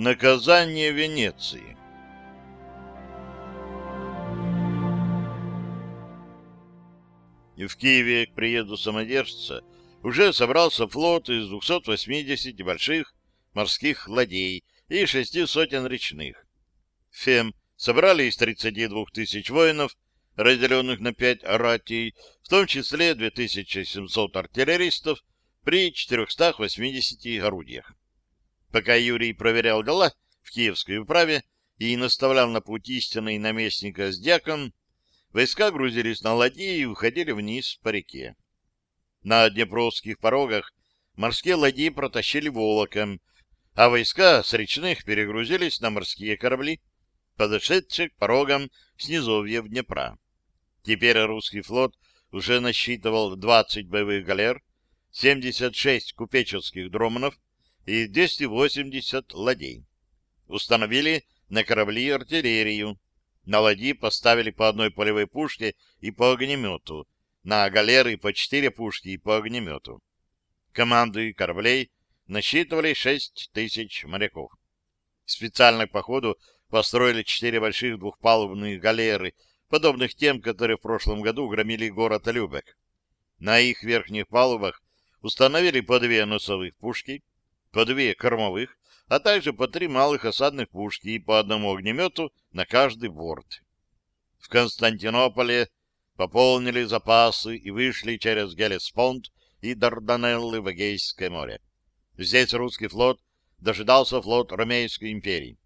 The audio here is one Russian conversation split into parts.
Наказание Венеции И в Киеве к приезду самодержца уже собрался флот из 280 больших морских ладей и шести сотен речных. Фем собрали из 32 тысяч воинов, разделенных на пять ратий, в том числе 2700 артиллеристов при 480 орудиях. Пока Юрий проверял дела в Киевской управе и наставлял на путь истинный наместника с дьяком, войска грузились на ладьи и уходили вниз по реке. На Днепровских порогах морские ладьи протащили волоком, а войска с речных перегрузились на морские корабли, подошедшие к порогам снизовья Днепра. Теперь русский флот уже насчитывал 20 боевых галер, 76 купеческих дроманов и 280 ладей. Установили на корабли артиллерию. На ладьи поставили по одной полевой пушке и по огнемету, на галеры по четыре пушки и по огнемету. Команды кораблей насчитывали 6 тысяч моряков. Специально к походу построили четыре больших двухпалубных галеры, подобных тем, которые в прошлом году громили город Любек. На их верхних палубах установили по две носовых пушки, по две кормовых, а также по три малых осадных пушки и по одному огнемету на каждый борт. В Константинополе пополнили запасы и вышли через Гелеспонд и Дарданеллы в Эгейское море. Здесь русский флот дожидался флот Ромейской империи.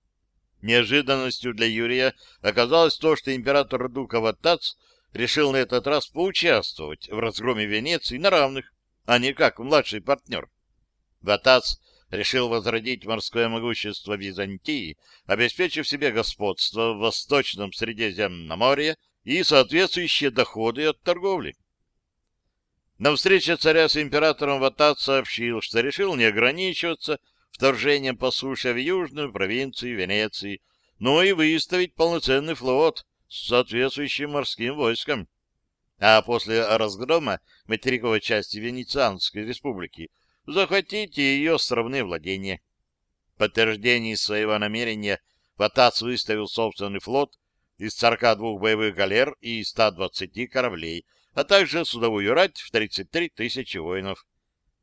Неожиданностью для Юрия оказалось то, что император Дуков Тац решил на этот раз поучаствовать в разгроме Венеции на равных, а не как младший партнер. Ватац решил возродить морское могущество Византии, обеспечив себе господство в Восточном Средиземноморье и соответствующие доходы от торговли. На встрече царя с императором Ватат сообщил, что решил не ограничиваться вторжением по суше в южную провинцию Венеции, но и выставить полноценный флот с соответствующим морским войском. А после разгрома материковой части Венецианской республики захватить ее островные владения. В подтверждении своего намерения Ватац выставил собственный флот из 42 боевых галер и 120 кораблей, а также судовую рать в 33 тысячи воинов.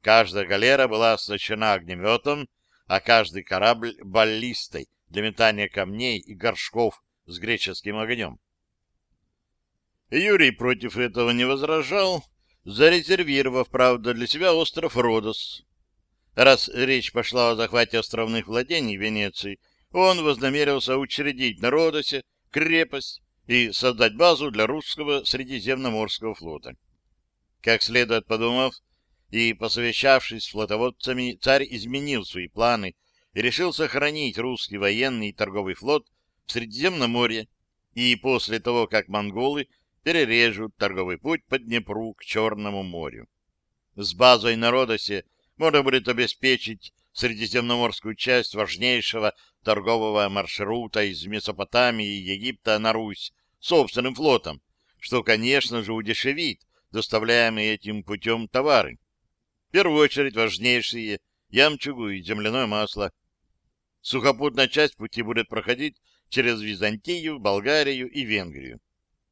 Каждая галера была оснащена огнеметом, а каждый корабль — баллистой для метания камней и горшков с греческим огнем. Юрий против этого не возражал, зарезервировав, правда, для себя остров Родос. Раз речь пошла о захвате островных владений Венеции, он вознамерился учредить на Родосе крепость и создать базу для русского Средиземноморского флота. Как следует подумав и посовещавшись с флотоводцами, царь изменил свои планы и решил сохранить русский военный и торговый флот в Средиземном море и после того, как монголы перережут торговый путь по Днепру к Черному морю. С базой на Родосе можно будет обеспечить средиземноморскую часть важнейшего торгового маршрута из Месопотамии и Египта на Русь собственным флотом, что, конечно же, удешевит доставляемые этим путем товары. В первую очередь важнейшие ямчугу и земляное масло. Сухопутная часть пути будет проходить через Византию, Болгарию и Венгрию.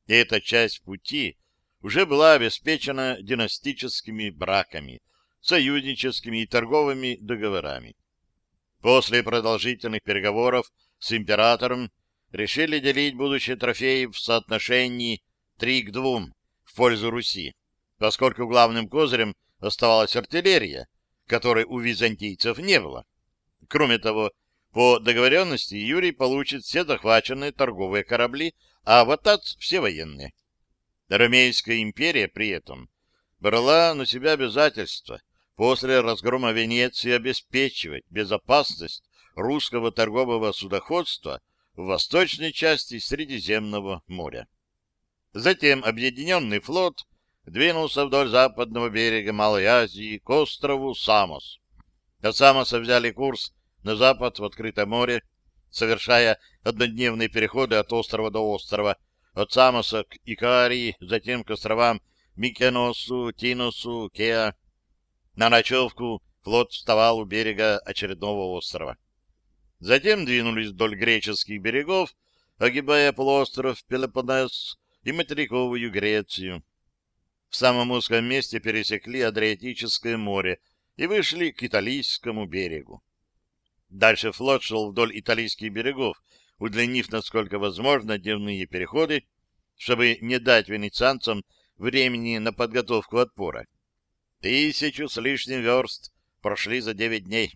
И эта часть пути уже была обеспечена династическими браками, союзническими и торговыми договорами. После продолжительных переговоров с императором решили делить будущие трофеи в соотношении 3 к 2 в пользу Руси, поскольку главным козырем оставалась артиллерия, которой у византийцев не было. Кроме того, по договоренности Юрий получит все захваченные торговые корабли, а Ватац — все военные. Ромейская империя при этом брала на себя обязательства после разгрома Венеции обеспечивать безопасность русского торгового судоходства в восточной части Средиземного моря. Затем объединенный флот двинулся вдоль западного берега Малой Азии к острову Самос. От Самоса взяли курс на запад в открытое море, совершая однодневные переходы от острова до острова, от Самоса к Икарии, затем к островам Микеносу, Тиносу, Кеа, на ночевку флот вставал у берега очередного острова. Затем двинулись вдоль греческих берегов, огибая полуостров Пелопоннес и материковую Грецию. В самом узком месте пересекли Адриатическое море и вышли к италийскому берегу. Дальше флот шел вдоль итальянских берегов, удлинив, насколько возможно, дневные переходы, чтобы не дать венецианцам времени на подготовку отпора. Тысячу с лишним верст прошли за девять дней.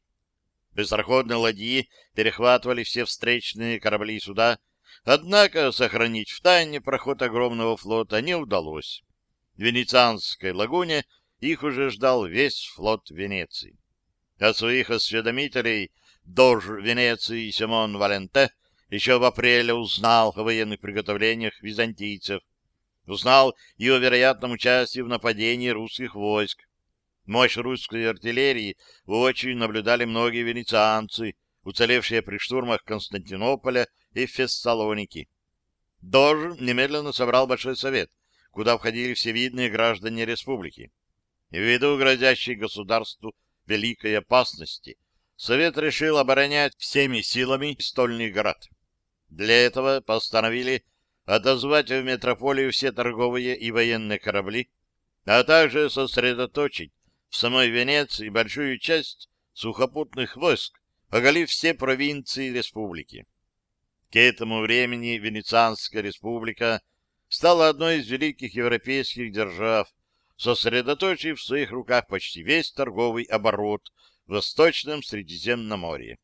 Быстроходные ладьи перехватывали все встречные корабли и суда, однако сохранить в тайне проход огромного флота не удалось. В Венецианской лагуне их уже ждал весь флот Венеции. От своих осведомителей дож Венеции Симон Валенте еще в апреле узнал о военных приготовлениях византийцев, узнал и о вероятном участии в нападении русских войск. Мощь русской артиллерии очень наблюдали многие венецианцы, уцелевшие при штурмах Константинополя и Фессалоники. Дож немедленно собрал Большой Совет, куда входили все видные граждане республики. Ввиду грозящей государству великой опасности, Совет решил оборонять всеми силами стольный город. Для этого постановили отозвать в метрополию все торговые и военные корабли, а также сосредоточить в самой Венеции большую часть сухопутных войск, оголив все провинции республики. К этому времени Венецианская республика стала одной из великих европейских держав, сосредоточив в своих руках почти весь торговый оборот Восточном Средиземноморье.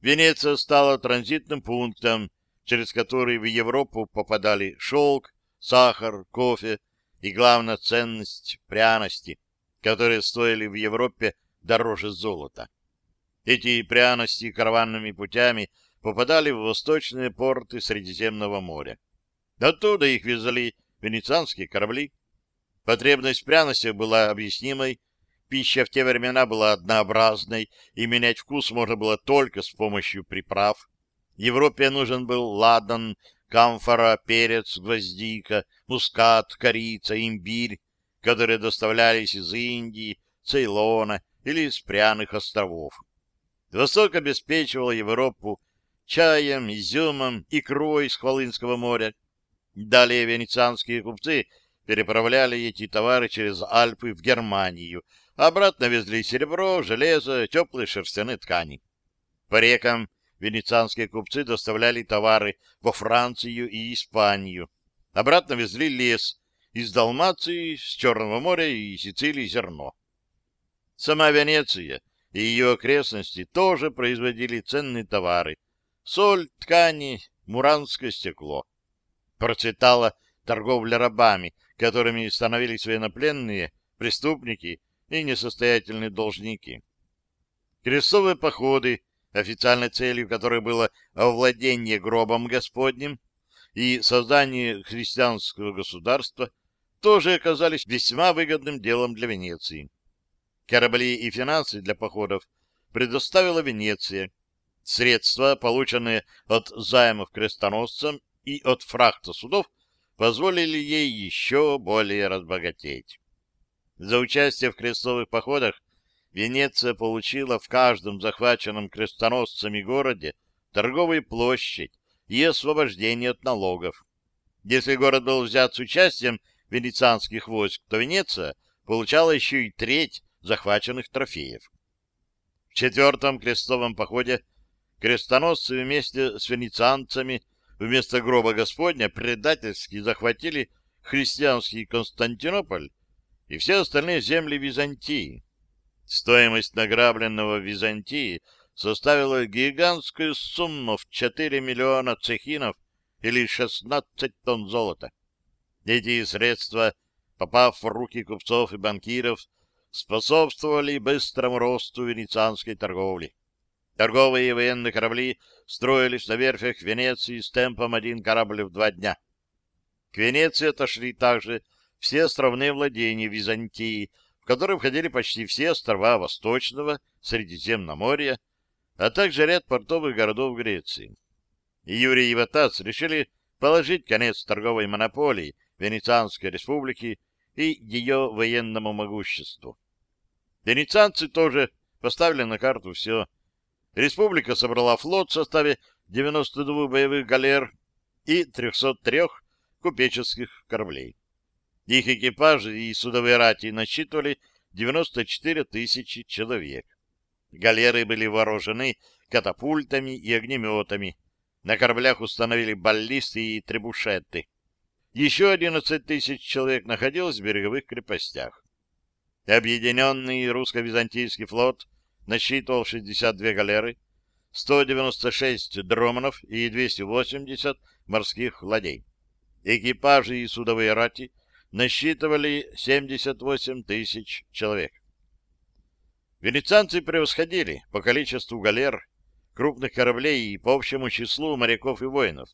Венеция стала транзитным пунктом, через который в Европу попадали шелк, сахар, кофе и, главная ценность, пряности, которые стоили в Европе дороже золота. Эти пряности караванными путями попадали в восточные порты Средиземного моря. Оттуда их везли венецианские корабли. Потребность в пряностях была объяснимой, пища в те времена была однообразной, и менять вкус можно было только с помощью приправ. Европе нужен был ладан, камфора, перец, гвоздика, мускат, корица, имбирь, которые доставлялись из Индии, Цейлона или из пряных островов. Восток обеспечивал Европу чаем, изюмом, икрой с Хвалынского моря. Далее венецианские купцы переправляли эти товары через Альпы в Германию, обратно везли серебро, железо, теплые шерстяные ткани. По рекам венецианские купцы доставляли товары во Францию и Испанию. Обратно везли лес из Далмации, с Черного моря и Сицилии зерно. Сама Венеция и ее окрестности тоже производили ценные товары. Соль, ткани, муранское стекло. Процветала торговля рабами, которыми становились военнопленные, преступники и несостоятельные должники. Крестовые походы официальной целью которой было овладение гробом Господним и создание христианского государства, тоже оказались весьма выгодным делом для Венеции. Корабли и финансы для походов предоставила Венеция. Средства, полученные от займов крестоносцам и от фрахта судов, позволили ей еще более разбогатеть. За участие в крестовых походах Венеция получила в каждом захваченном крестоносцами городе торговую площадь и освобождение от налогов. Если город был взят с участием венецианских войск, то Венеция получала еще и треть захваченных трофеев. В четвертом крестовом походе крестоносцы вместе с венецианцами вместо гроба Господня предательски захватили христианский Константинополь и все остальные земли Византии. Стоимость награбленного Византии составила гигантскую сумму в 4 миллиона цехинов или 16 тонн золота. Эти средства, попав в руки купцов и банкиров, способствовали быстрому росту венецианской торговли. Торговые и военные корабли строились на верфях Венеции с темпом один корабль в два дня. К Венеции отошли также все островные владения Византии, в который входили почти все острова Восточного Средиземноморья, а также ряд портовых городов Греции. Юрий и Ватац решили положить конец торговой монополии Венецианской республики и ее военному могуществу. Венецианцы тоже поставили на карту все. Республика собрала флот в составе 92 боевых галер и 303 купеческих кораблей. Их экипажи и судовые рати насчитывали 94 тысячи человек. Галеры были вооружены катапультами и огнеметами. На кораблях установили баллисты и требушеты. Еще 11 тысяч человек находилось в береговых крепостях. Объединенный русско-византийский флот насчитывал 62 галеры, 196 дроманов и 280 морских ладей. Экипажи и судовые рати насчитывали 78 тысяч человек. Венецианцы превосходили по количеству галер, крупных кораблей и по общему числу моряков и воинов.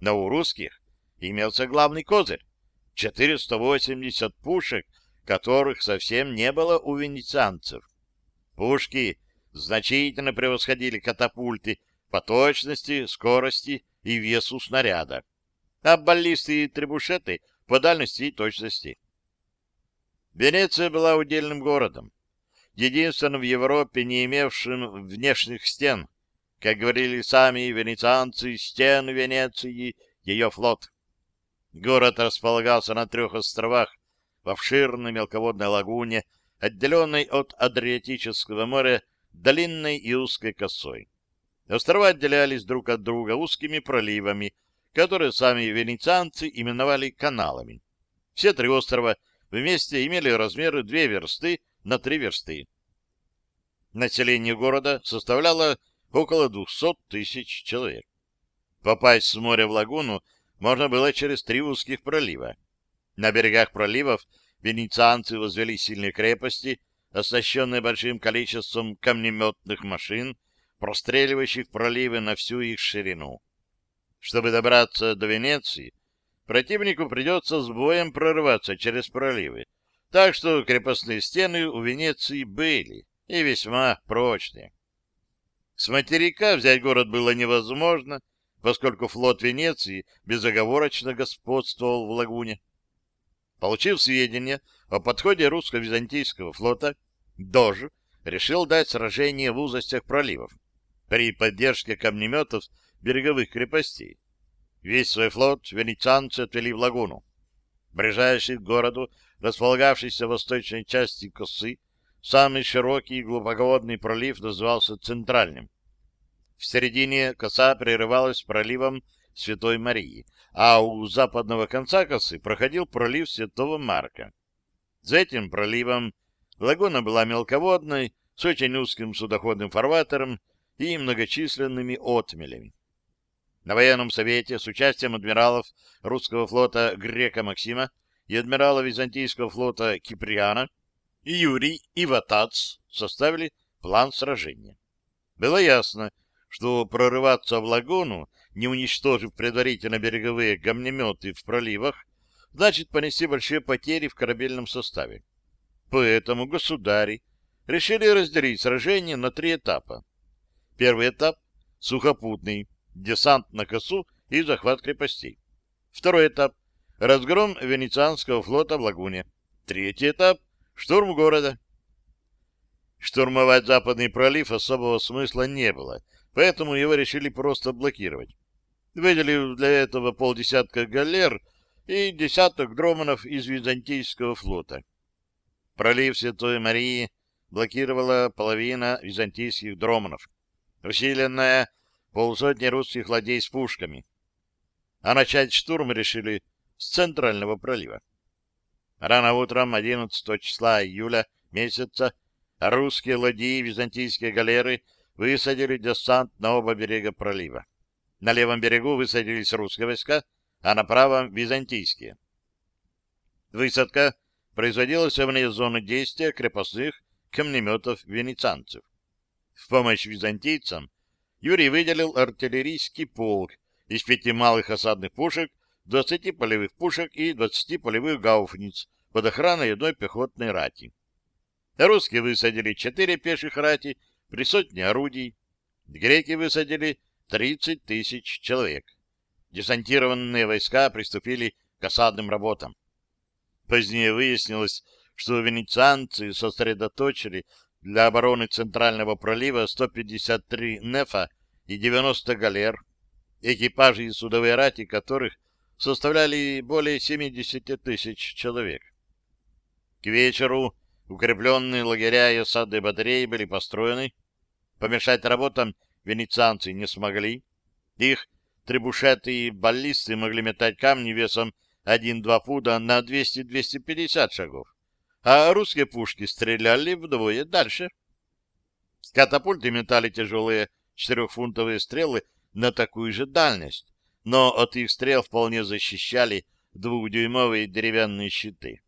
Но у русских имелся главный козырь — 480 пушек, которых совсем не было у венецианцев. Пушки значительно превосходили катапульты по точности, скорости и весу снаряда, а баллисты и требушеты по дальности и точности. Венеция была удельным городом, единственным в Европе, не имевшим внешних стен. Как говорили сами венецианцы, стен Венеции — ее флот. Город располагался на трех островах в обширной мелководной лагуне, отделенной от Адриатического моря длинной и узкой косой. Острова отделялись друг от друга узкими проливами, которые сами венецианцы именовали каналами. Все три острова вместе имели размеры две версты на три версты. Население города составляло около 200 тысяч человек. Попасть с моря в лагуну можно было через три узких пролива. На берегах проливов венецианцы возвели сильные крепости, оснащенные большим количеством камнеметных машин, простреливающих проливы на всю их ширину. Чтобы добраться до Венеции, противнику придется с боем прорываться через проливы, так что крепостные стены у Венеции были и весьма прочные. С материка взять город было невозможно, поскольку флот Венеции безоговорочно господствовал в лагуне. Получив сведения о подходе русско-византийского флота, Дож решил дать сражение в узостях проливов при поддержке камнеметов береговых крепостей. Весь свой флот венецианцы отвели в лагуну. Ближайший к городу, располагавшийся в восточной части косы, самый широкий и глубоководный пролив назывался Центральным. В середине коса прерывалась проливом Святой Марии, а у западного конца косы проходил пролив Святого Марка. За этим проливом лагуна была мелководной, с очень узким судоходным фарватером и многочисленными отмелями. На военном совете с участием адмиралов русского флота Грека Максима и адмирала византийского флота Киприана Юрий и Ватац составили план сражения. Было ясно, что прорываться в лагуну, не уничтожив предварительно береговые камнеметы в проливах, значит понести большие потери в корабельном составе. Поэтому государи решили разделить сражение на три этапа. Первый этап — сухопутный, десант на косу и захват крепостей. Второй этап — разгром венецианского флота в лагуне. Третий этап — штурм города. Штурмовать Западный пролив особого смысла не было, поэтому его решили просто блокировать. Выделив для этого полдесятка галер и десяток дроманов из византийского флота. Пролив Святой Марии блокировала половина византийских дроманов усиленная полсотни русских ладей с пушками. А начать штурм решили с центрального пролива. Рано утром 11 числа июля месяца русские ладьи и византийские галеры высадили десант на оба берега пролива. На левом берегу высадились русские войска, а на правом — византийские. Высадка производилась вне зоны действия крепостных камнеметов венецианцев. В помощь византийцам Юрий выделил артиллерийский полк из пяти малых осадных пушек, 20 полевых пушек и 20 полевых гауфниц под охраной одной пехотной рати. Русские высадили четыре пеших рати при сотне орудий. Греки высадили 30 тысяч человек. Десантированные войска приступили к осадным работам. Позднее выяснилось, что венецианцы сосредоточили для обороны Центрального пролива 153 нефа и 90 галер, экипажи и судовые рати которых составляли более 70 тысяч человек. К вечеру укрепленные лагеря и осады батареи были построены. Помешать работам венецианцы не смогли. Их требушеты и баллисты могли метать камни весом 1-2 фута на 200-250 шагов, а русские пушки стреляли вдвое дальше. Катапульты метали тяжелые четырехфунтовые стрелы на такую же дальность, но от их стрел вполне защищали двухдюймовые деревянные щиты.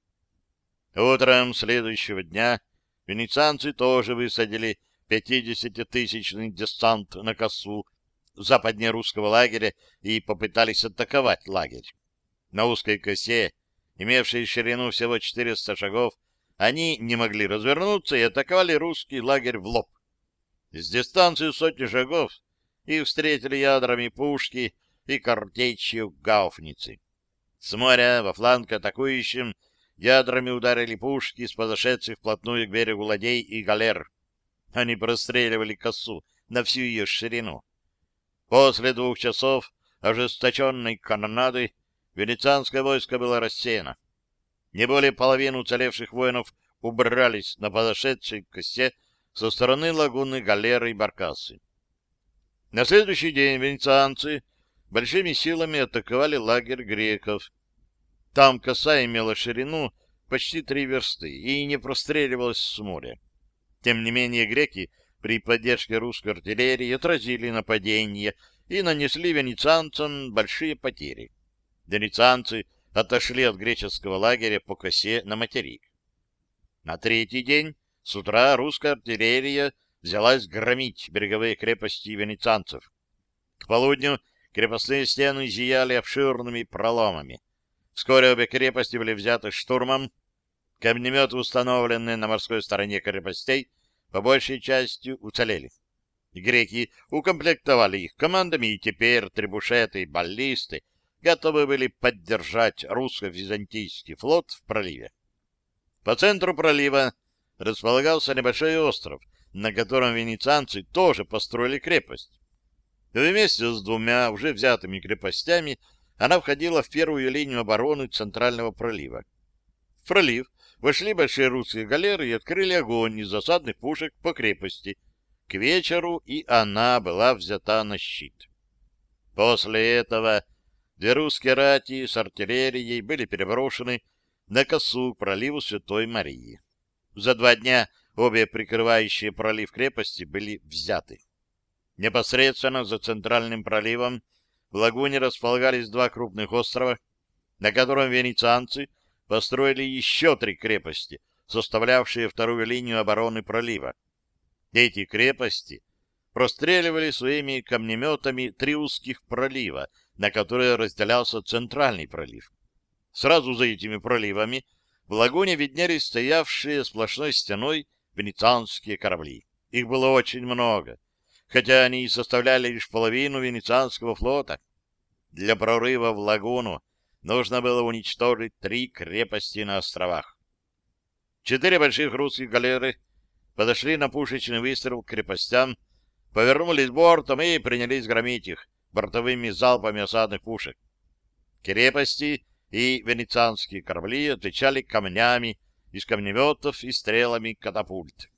Утром следующего дня венецианцы тоже высадили 50-тысячный десант на косу западнее русского лагеря и попытались атаковать лагерь. На узкой косе, имевшей ширину всего 400 шагов, они не могли развернуться и атаковали русский лагерь в лоб. С дистанции сотни шагов их встретили ядрами пушки и картечью гауфницы. С моря во фланг атакующим ядрами ударили пушки с подошедших вплотную к берегу ладей и галер. Они простреливали косу на всю ее ширину. После двух часов ожесточенной канонады венецианское войско было рассеяно. Не более половины уцелевших воинов убрались на подошедшей косе со стороны лагуны галеры и баркасы. На следующий день венецианцы большими силами атаковали лагерь греков. Там коса имела ширину почти три версты и не простреливалась с моря. Тем не менее греки при поддержке русской артиллерии отразили нападение и нанесли венецианцам большие потери. Венецианцы отошли от греческого лагеря по косе на материк. На третий день с утра русская артиллерия взялась громить береговые крепости венецианцев. К полудню крепостные стены зияли обширными проломами. Вскоре обе крепости были взяты штурмом, Камнеметы, установленные на морской стороне крепостей, по большей части уцелели. Греки укомплектовали их командами, и теперь требушеты и баллисты готовы были поддержать русско-византийский флот в проливе. По центру пролива располагался небольшой остров, на котором венецианцы тоже построили крепость. Вместе с двумя уже взятыми крепостями она входила в первую линию обороны Центрального пролива. В пролив вошли большие русские галеры и открыли огонь из засадных пушек по крепости. К вечеру и она была взята на щит. После этого две русские рати с артиллерией были переброшены на косу к проливу Святой Марии. За два дня обе прикрывающие пролив крепости были взяты. Непосредственно за центральным проливом в лагуне располагались два крупных острова, на котором венецианцы — построили еще три крепости, составлявшие вторую линию обороны пролива. Эти крепости простреливали своими камнеметами три узких пролива, на которые разделялся центральный пролив. Сразу за этими проливами в лагуне виднелись стоявшие сплошной стеной венецианские корабли. Их было очень много, хотя они и составляли лишь половину венецианского флота. Для прорыва в лагуну нужно было уничтожить три крепости на островах. Четыре больших русских галеры подошли на пушечный выстрел к крепостям, повернулись бортом и принялись громить их бортовыми залпами осадных пушек. Крепости и венецианские корабли отвечали камнями из камнеметов и стрелами катапульт.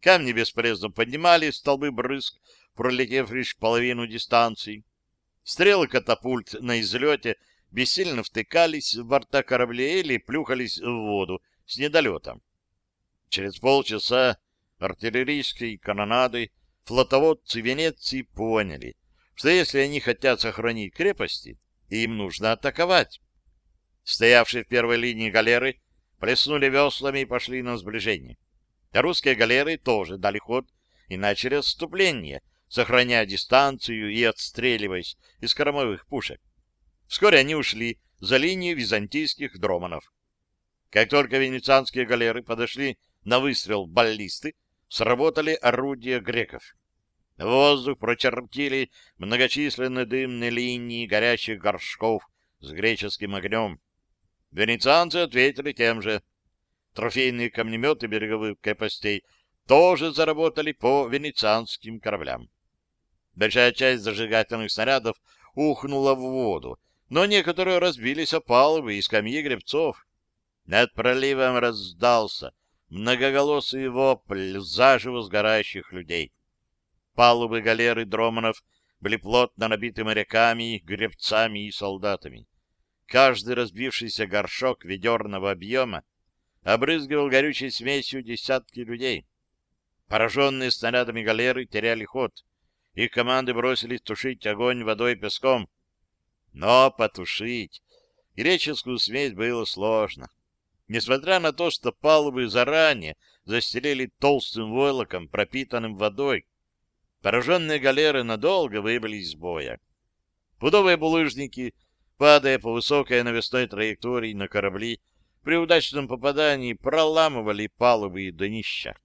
Камни бесполезно поднимали столбы брызг, пролетев лишь половину дистанции. Стрелы катапульт на излете — бессильно втыкались в борта кораблей или плюхались в воду с недолетом. Через полчаса артиллерийской канонады флотоводцы Венеции поняли, что если они хотят сохранить крепости, им нужно атаковать. Стоявшие в первой линии галеры плеснули веслами и пошли на сближение. Русские галеры тоже дали ход и начали отступление, сохраняя дистанцию и отстреливаясь из кормовых пушек. Вскоре они ушли за линию византийских дроманов. Как только венецианские галеры подошли на выстрел баллисты, сработали орудия греков. Воздух прочертили многочисленные дымные линии горящих горшков с греческим огнем. Венецианцы ответили тем же. Трофейные камнеметы береговых крепостей тоже заработали по венецианским кораблям. Большая часть зажигательных снарядов ухнула в воду, но некоторые разбились о палубы и скамьи гребцов. Над проливом раздался многоголосый вопль заживо сгорающих людей. Палубы галеры Дроманов были плотно набиты моряками, гребцами и солдатами. Каждый разбившийся горшок ведерного объема обрызгивал горючей смесью десятки людей. Пораженные снарядами галеры теряли ход. Их команды бросились тушить огонь водой и песком. Но потушить греческую смесь было сложно. Несмотря на то, что палубы заранее застелили толстым войлоком, пропитанным водой, пораженные галеры надолго выбыли из боя. Пудовые булыжники, падая по высокой навесной траектории на корабли, при удачном попадании проламывали палубы и днища.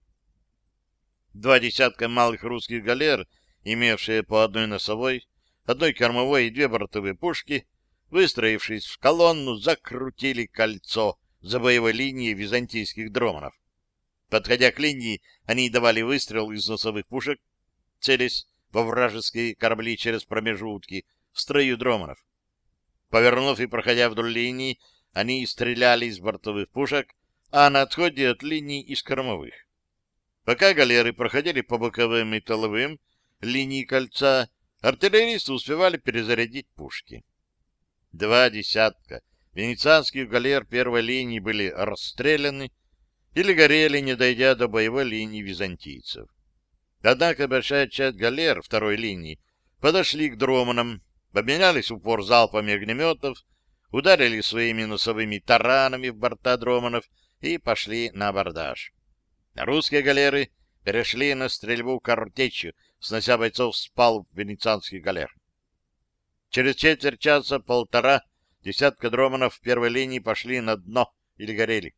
Два десятка малых русских галер, имевшие по одной носовой, одной кормовой и две бортовые пушки, выстроившись в колонну, закрутили кольцо за боевой линией византийских дроманов. Подходя к линии, они давали выстрел из носовых пушек, целясь во вражеские корабли через промежутки в строю дроманов. Повернув и проходя вдоль линии, они стреляли из бортовых пушек, а на отходе от линий из кормовых. Пока галеры проходили по боковым и тыловым линии кольца, артиллеристы успевали перезарядить пушки. Два десятка венецианских галер первой линии были расстреляны или горели, не дойдя до боевой линии византийцев. Однако большая часть галер второй линии подошли к дроманам, обменялись упор залпами огнеметов, ударили своими носовыми таранами в борта дроманов и пошли на абордаж. Русские галеры перешли на стрельбу картечью, снося бойцов с палуб венецианских галер. Через четверть часа-полтора десятка дроманов первой линии пошли на дно или горели.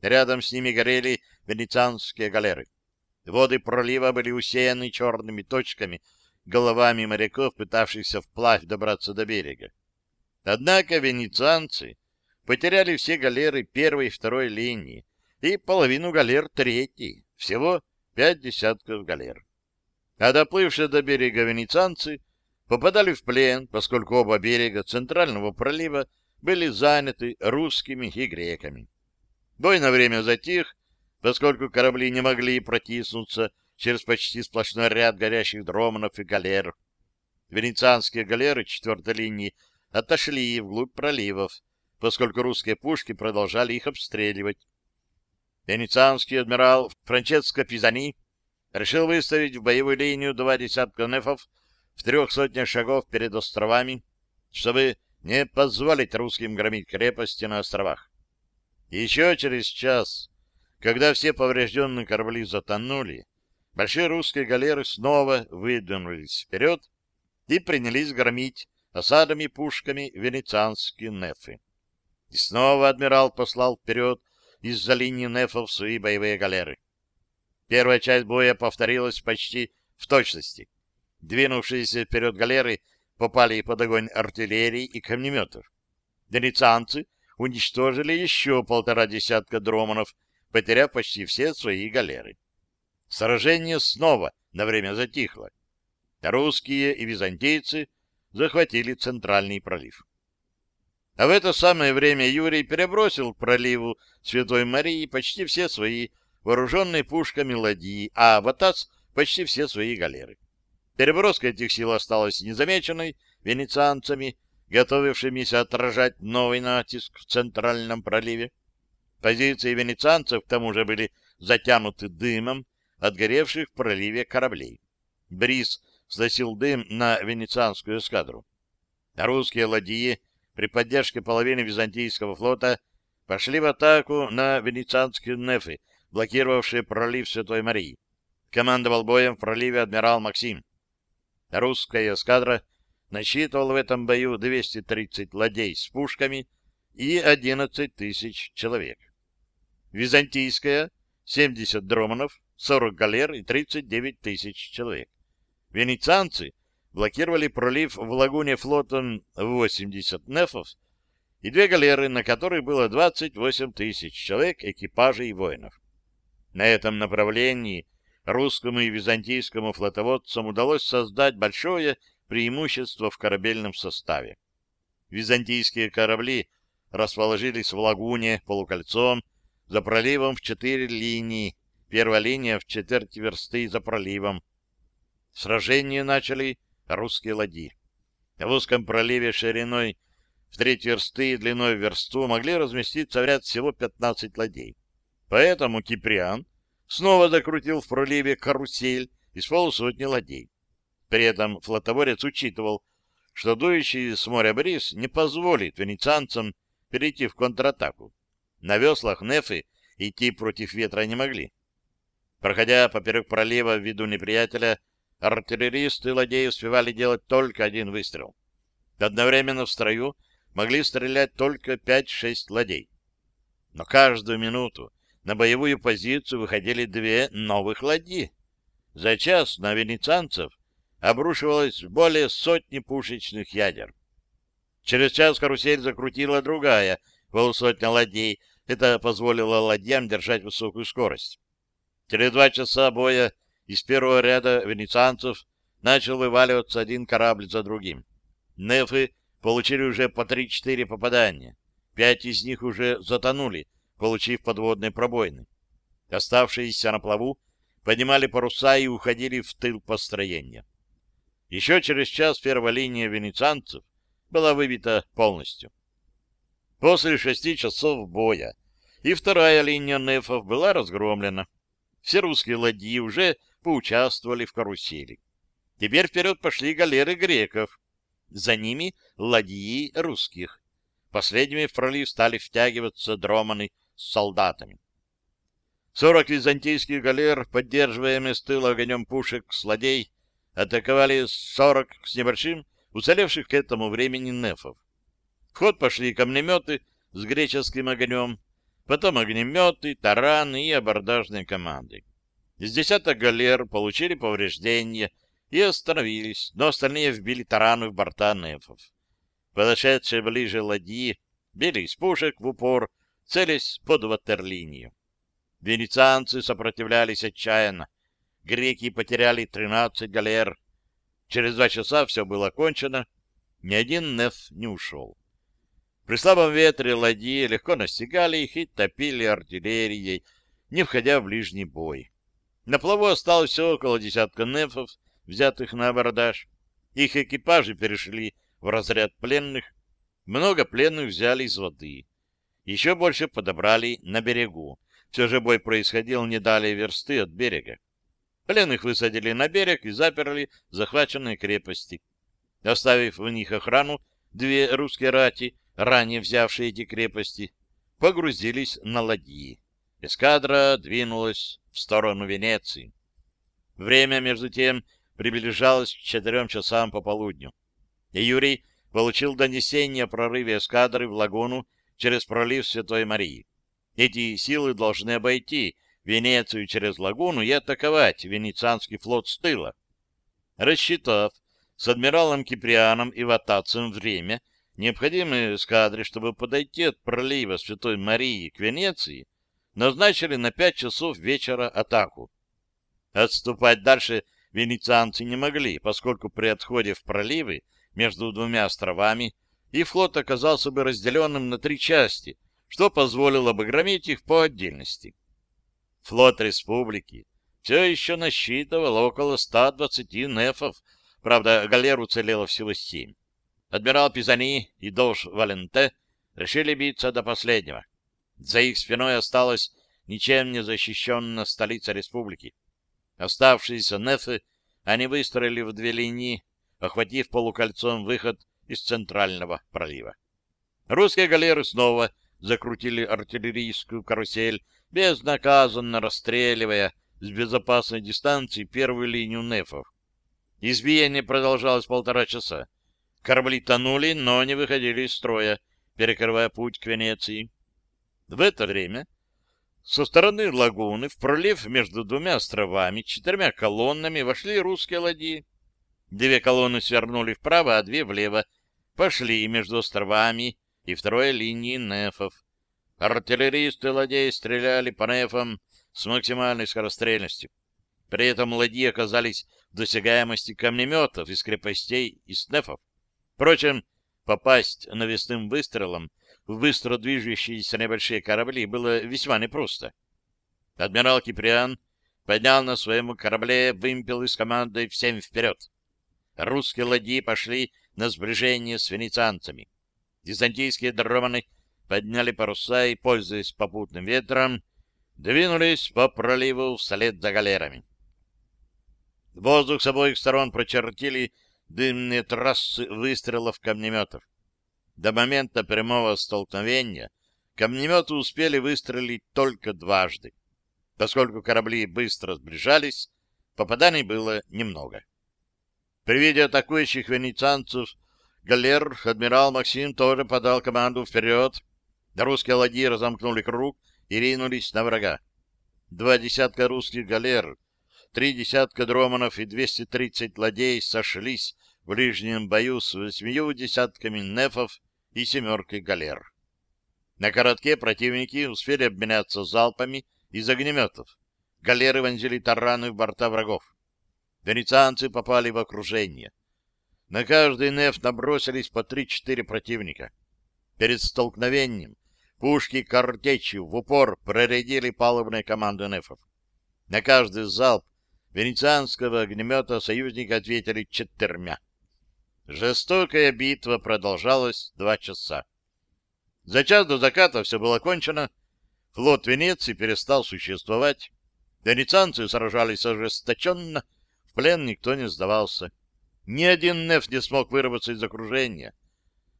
Рядом с ними горели венецианские галеры. Воды пролива были усеяны черными точками, головами моряков, пытавшихся вплавь добраться до берега. Однако венецианцы потеряли все галеры первой и второй линии, и половину галер третьей, всего пять десятков галер. А доплывшие до берега венецианцы попадали в плен, поскольку оба берега Центрального пролива были заняты русскими и греками. Бой на время затих, поскольку корабли не могли протиснуться через почти сплошной ряд горящих дроманов и галер. Венецианские галеры четвертой линии отошли вглубь проливов, поскольку русские пушки продолжали их обстреливать. Венецианский адмирал Франческо Пизани решил выставить в боевую линию два десятка нефов в трех сотнях шагов перед островами, чтобы не позволить русским громить крепости на островах. Еще через час, когда все поврежденные корабли затонули, большие русские галеры снова выдвинулись вперед и принялись громить осадами пушками венецианские нефы. И снова адмирал послал вперед из-за линии нефов свои боевые галеры. Первая часть боя повторилась почти в точности. Двинувшиеся вперед галеры попали под огонь артиллерии и камнеметов. Венецианцы уничтожили еще полтора десятка дроманов, потеряв почти все свои галеры. Сражение снова на время затихло. Русские и византийцы захватили центральный пролив. А в это самое время Юрий перебросил к проливу Святой Марии почти все свои вооруженные пушками ладьи, а Ватас почти все свои галеры. Переброска этих сил осталась незамеченной венецианцами, готовившимися отражать новый натиск в Центральном проливе. Позиции венецианцев к тому же были затянуты дымом от горевших в проливе кораблей. Бриз сносил дым на венецианскую эскадру. Русские ладьи при поддержке половины византийского флота пошли в атаку на венецианские нефы, блокировавшие пролив Святой Марии. Командовал боем в проливе адмирал Максим. Русская эскадра насчитывала в этом бою 230 ладей с пушками и 11 тысяч человек. Византийская — 70 дроманов, 40 галер и 39 тысяч человек. Венецианцы — блокировали пролив в лагуне флотом 80 нефов и две галеры, на которых было 28 тысяч человек, экипажей и воинов. На этом направлении русскому и византийскому флотоводцам удалось создать большое преимущество в корабельном составе. Византийские корабли расположились в лагуне полукольцом за проливом в четыре линии, первая линия в четверть версты за проливом. Сражение начали русские ладьи. В узком проливе шириной в треть версты и длиной в версту могли разместиться в ряд всего 15 ладей. Поэтому Киприан снова закрутил в проливе карусель из полусотни ладей. При этом флотоворец учитывал, что дующий с моря бриз не позволит венецианцам перейти в контратаку. На веслах нефы идти против ветра не могли. Проходя поперек пролива в виду неприятеля, артиллеристы ладей успевали делать только один выстрел. Одновременно в строю могли стрелять только 5-6 ладей. Но каждую минуту на боевую позицию выходили две новых ладьи. За час на венецианцев обрушивалось более сотни пушечных ядер. Через час карусель закрутила другая полусотня ладей. Это позволило ладьям держать высокую скорость. Через два часа боя из первого ряда венецианцев начал вываливаться один корабль за другим. Нефы получили уже по 3-4 попадания. Пять из них уже затонули, получив подводные пробоины. Оставшиеся на плаву поднимали паруса и уходили в тыл построения. Еще через час первая линия венецианцев была выбита полностью. После шести часов боя и вторая линия нефов была разгромлена. Все русские ладьи уже поучаствовали в карусели. Теперь вперед пошли галеры греков. За ними ладьи русских. Последними в пролив стали втягиваться дроманы с солдатами. Сорок византийских галер, поддерживаемые с тыла огнем пушек с ладей, атаковали сорок с небольшим уцелевших к этому времени нефов. В ход пошли камнеметы с греческим огнем, потом огнеметы, тараны и абордажные команды. Из десяток галер получили повреждения, и остановились, но остальные вбили тараны в борта нефов. Подошедшие ближе ладьи били из пушек в упор, целясь под ватерлинию. Венецианцы сопротивлялись отчаянно. Греки потеряли 13 галер. Через два часа все было кончено, ни один неф не ушел. При слабом ветре ладьи легко настигали их и топили артиллерией, не входя в ближний бой. На плаву осталось всего около десятка нефов, взятых на абордаж. Их экипажи перешли в разряд пленных. Много пленных взяли из воды. Еще больше подобрали на берегу. Все же бой происходил не далее версты от берега. Пленных высадили на берег и заперли захваченные крепости. Оставив в них охрану, две русские рати, ранее взявшие эти крепости, погрузились на ладьи. Эскадра двинулась в сторону Венеции. Время, между тем, приближалось к четырем часам по полудню. И Юрий получил донесение о прорыве эскадры в лагуну через пролив Святой Марии. Эти силы должны обойти Венецию через лагуну и атаковать венецианский флот с тыла. Рассчитав с адмиралом Киприаном и Ватацием время, необходимое эскадре, чтобы подойти от пролива Святой Марии к Венеции, назначили на пять часов вечера атаку. Отступать дальше венецианцы не могли, поскольку при отходе в проливы между двумя островами и флот оказался бы разделенным на три части, что позволило бы громить их по отдельности. Флот республики все еще насчитывал около 120 нефов, правда, галер уцелело всего семь. Адмирал Пизани и Дош Валенте решили биться до последнего. За их спиной осталась ничем не защищенная столица республики. Оставшиеся нефы они выстроили в две линии, охватив полукольцом выход из центрального пролива. Русские галеры снова закрутили артиллерийскую карусель, безнаказанно расстреливая с безопасной дистанции первую линию нефов. Избиение продолжалось полтора часа. Корабли тонули, но не выходили из строя, перекрывая путь к Венеции. В это время со стороны лагуны в пролив между двумя островами четырьмя колоннами вошли русские ладьи. Две колонны свернули вправо, а две влево. Пошли между островами и второй линией нефов. Артиллеристы ладей стреляли по нефам с максимальной скорострельностью. При этом ладьи оказались в досягаемости камнеметов из крепостей и снефов. Впрочем, попасть навесным выстрелом в быстро движущиеся небольшие корабли было весьма непросто. Адмирал Киприан поднял на своем корабле вымпел с командой «Всем вперед!». Русские ладьи пошли на сближение с венецианцами. Византийские дроманы подняли паруса и, пользуясь попутным ветром, двинулись по проливу вслед за галерами. Воздух с обоих сторон прочертили дымные трассы выстрелов камнеметов. До момента прямого столкновения камнеметы успели выстрелить только дважды. Поскольку корабли быстро сближались, попаданий было немного. При виде атакующих венецианцев галер адмирал Максим тоже подал команду вперед. Русские ладьи разомкнули круг и ринулись на врага. Два десятка русских галер, три десятка дроманов и 230 ладей сошлись в ближнем бою с восьмию десятками нефов и семеркой галер. На коротке противники успели обменяться залпами из огнеметов. Галеры вонзили тараны в борта врагов. Венецианцы попали в окружение. На каждый неф набросились по три-четыре противника. Перед столкновением пушки картечью в упор проредили палубные команды нефов. На каждый залп венецианского огнемета союзники ответили четырьмя. Жестокая битва продолжалась два часа. За час до заката все было кончено, флот Венеции перестал существовать, венецианцы сражались ожесточенно, в плен никто не сдавался. Ни один неф не смог вырваться из окружения.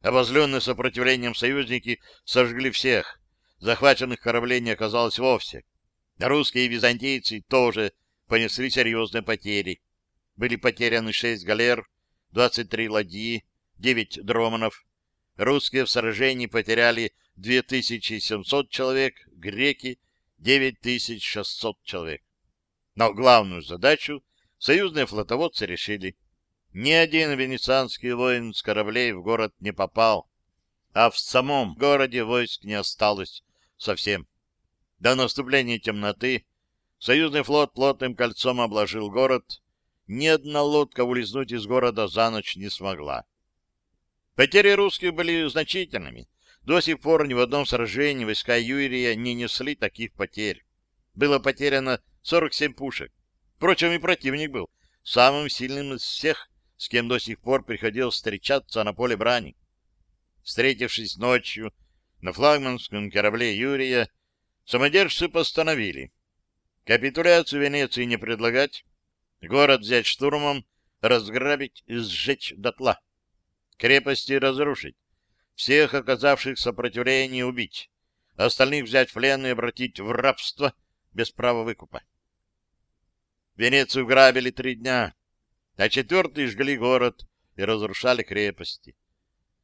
Обозленные сопротивлением союзники сожгли всех. Захваченных кораблей не оказалось вовсе. Русские и византийцы тоже понесли серьезные потери. Были потеряны шесть галер, 23 ладьи, 9 дроманов. Русские в сражении потеряли 2700 человек, греки — 9600 человек. Но главную задачу союзные флотоводцы решили. Ни один венецианский воин с кораблей в город не попал, а в самом городе войск не осталось совсем. До наступления темноты союзный флот плотным кольцом обложил город, ни одна лодка улизнуть из города за ночь не смогла. Потери русских были значительными. До сих пор ни в одном сражении войска Юрия не несли таких потерь. Было потеряно 47 пушек. Впрочем, и противник был самым сильным из всех, с кем до сих пор приходилось встречаться на поле брани. Встретившись ночью на флагманском корабле Юрия, самодержцы постановили капитуляцию Венеции не предлагать, Город взять штурмом, разграбить и сжечь дотла. Крепости разрушить. Всех оказавших сопротивление убить. Остальных взять в плен и обратить в рабство без права выкупа. Венецию грабили три дня, а четвертый жгли город и разрушали крепости.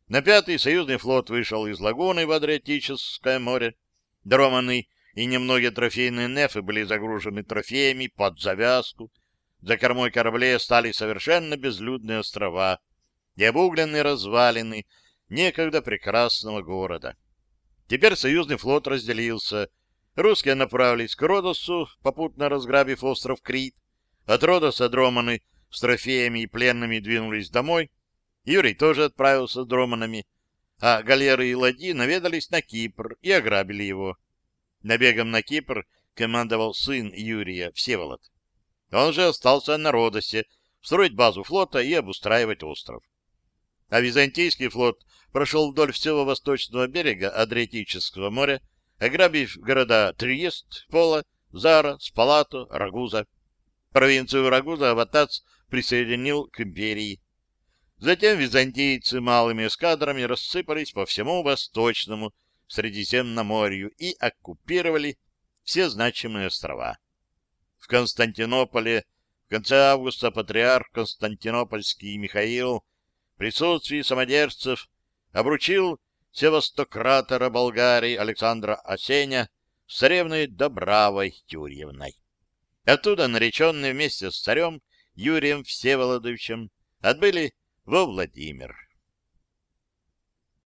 На пятый союзный флот вышел из лагуны в Адриатическое море. Дроманы и немногие трофейные нефы были загружены трофеями под завязку, за кормой кораблей стали совершенно безлюдные острова и обугленные развалины некогда прекрасного города. Теперь союзный флот разделился. Русские направились к Родосу, попутно разграбив остров Крит. От Родоса дроманы с трофеями и пленными двинулись домой. Юрий тоже отправился с дроманами, а галеры и ладьи наведались на Кипр и ограбили его. Набегом на Кипр командовал сын Юрия, Всеволод. Он же остался на Родосе, строить базу флота и обустраивать остров. А византийский флот прошел вдоль всего восточного берега Адриатического моря, ограбив города Триест, Пола, Зара, Спалато, Рагуза. Провинцию Рагуза Аватац присоединил к империи. Затем византийцы малыми эскадрами рассыпались по всему восточному Средиземноморью и оккупировали все значимые острова в Константинополе в конце августа патриарх Константинопольский Михаил в присутствии самодержцев обручил севастократора Болгарии Александра Осеня с царевной Добравой Юрьевной. Оттуда нареченные вместе с царем Юрием Всеволодовичем отбыли во Владимир.